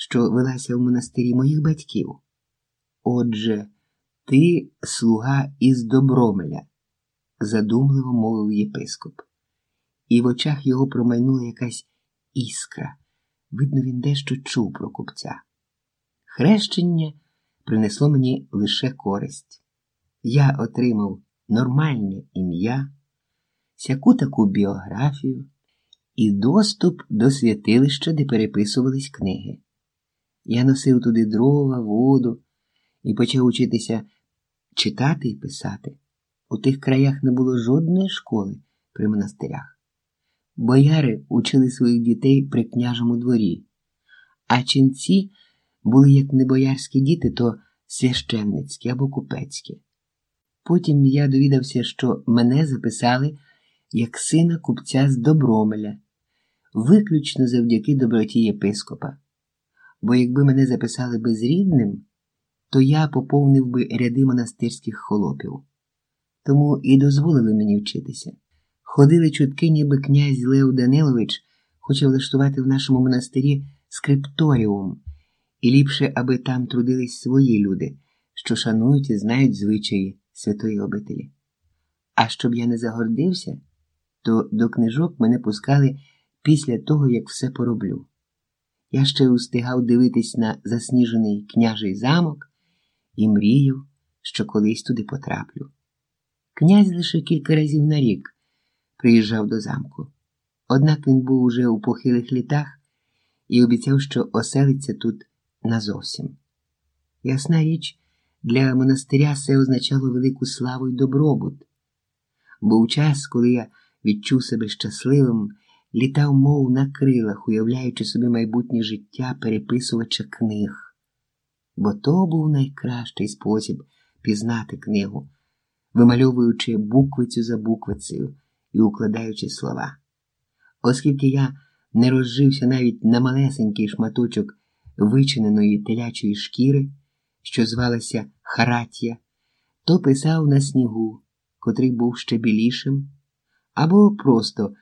що велася в монастирі моїх батьків. Отже, ти слуга із Добромеля, задумливо мовив єпископ, і в очах його промайнула якась іскра. Видно, він дещо чув про купця. Хрещення принесло мені лише користь. Я отримав нормальне ім'я, сяку таку біографію і доступ до святилища, де переписувались книги. Я носив туди дрова, воду і почав учитися читати і писати. У тих краях не було жодної школи при монастирях. Бояри учили своїх дітей при княжому дворі, а ченці були як не боярські діти, то священницькі або купецькі. Потім я довідався, що мене записали як сина купця з Добромеля, виключно завдяки доброті єпископа. Бо якби мене записали безрідним, то я поповнив би ряди монастирських холопів. Тому і дозволили мені вчитися. Ходили чутки, ніби князь Лев Данилович хоче влаштувати в нашому монастирі скрипторіум, і ліпше, аби там трудились свої люди, що шанують і знають звичаї святої обителі. А щоб я не загордився, то до книжок мене пускали після того, як все пороблю. Я ще устигав дивитись на засніжений княжий замок і мріяв, що колись туди потраплю. Князь лише кілька разів на рік приїжджав до замку. Однак він був уже у похилих літах і обіцяв, що оселиться тут назовсім. Ясна річ, для монастиря це означало велику славу й добробут. Був час, коли я відчув себе щасливим, літав, мов на крилах, уявляючи собі майбутнє життя переписувача книг. Бо то був найкращий спосіб пізнати книгу, вимальовуючи буквицю за буквицею і укладаючи слова. Оскільки я не розжився навіть на малесенький шматочок вичиненої телячої шкіри, що звалася Харатія, то писав на снігу, котрий був ще білішим, або просто,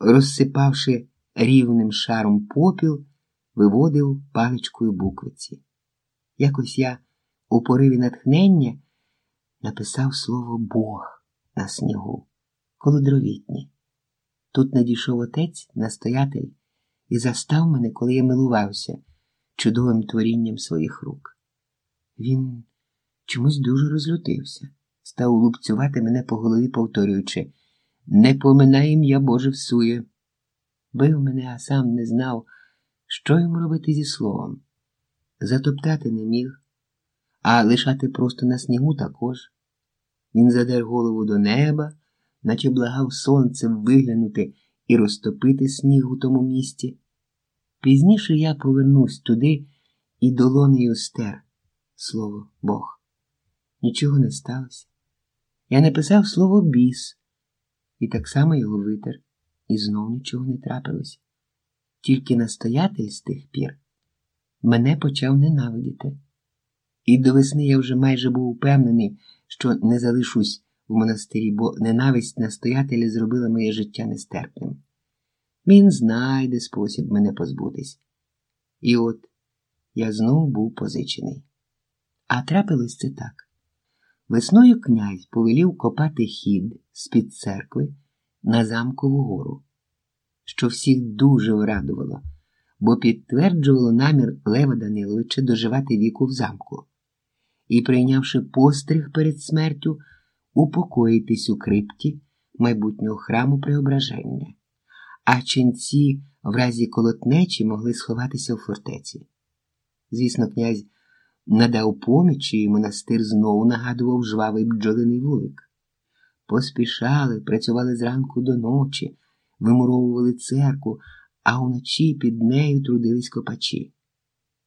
розсипавши рівним шаром попіл, виводив паличкою буквиці. Якось я у пориві натхнення написав слово Бог на снігу, коло дровітні. Тут надійшов отець, настоятель, і застав мене, коли я милувався чудовим творінням своїх рук. Він чомусь дуже розлютився, став лупцювати мене по голові, повторюючи не поминай ім'я Боже всує. Бив мене, а сам не знав, що йому робити зі словом. Затоптати не міг, а лишати просто на снігу також. Він задер голову до неба, наче благав сонцем виглянути і розтопити сніг у тому місті. Пізніше я повернусь туди і долонею стер слово Бог. Нічого не сталося. Я написав слово біс, і так само його витер, і знов нічого не трапилося. Тільки настоятель з тих пір мене почав ненавидіти. І до весни я вже майже був упевнений, що не залишусь в монастирі, бо ненависть настоятеля зробила моє життя нестерпним. Він знайде спосіб мене позбутись. І от я знову був позичений. А трапилось це так. Весною князь повелів копати хід з-під церкви на замкову гору, що всіх дуже врадувало, бо підтверджувало намір Лева Даниловича доживати віку в замку і, прийнявши постриг перед смертю, упокоїтись у крипті майбутнього храму преображення, а ченці в разі колотнечі могли сховатися в фортеці. Звісно, князь надав поміч, і монастир знову нагадував жвавий бджолиний вулик. Поспішали, працювали зранку до ночі, вимуровували церкву, а вночі під нею трудились копачі.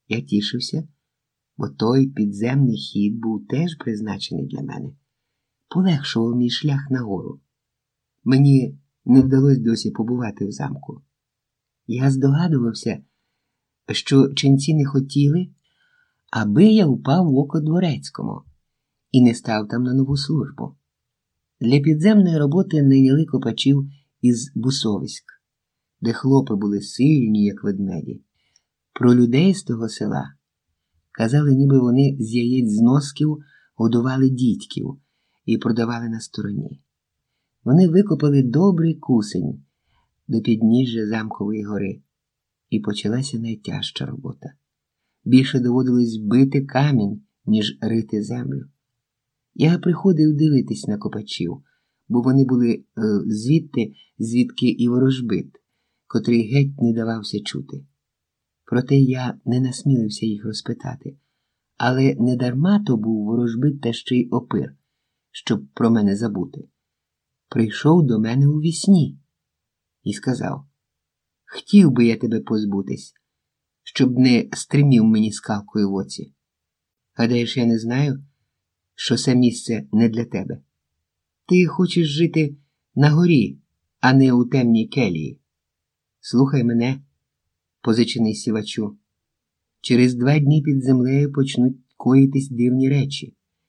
Я тішився, бо той підземний хід був теж призначений для мене, полегшував мій шлях нагору. Мені не вдалося досі побувати в замку. Я здогадувався, що ченці не хотіли аби я впав в око дворецькому і не став там на нову службу. Для підземної роботи найняли копачів із Бусовиськ, де хлопи були сильні, як ведмеді. Про людей з того села казали, ніби вони з яєць з носків годували дітьків і продавали на стороні. Вони викопали добрий кусень до підніжжя замкової гори, і почалася найтяжча робота. Більше доводилось бити камінь, ніж рити землю. Я приходив дивитись на копачів, бо вони були е, звідти, звідки і ворожбит, котрий геть не давався чути. Проте я не насмілився їх розпитати, але не дарма то був ворожбит та ще й опир, щоб про мене забути. Прийшов до мене у вісні і сказав: Хотів би я тебе позбутись, щоб не стримів мені скалкою в оці. Гадаєш, я не знаю, що це місце не для тебе. Ти хочеш жити на горі, а не у темній келії. Слухай мене, позичений сівачу. Через два дні під землею почнуть коїтись дивні речі.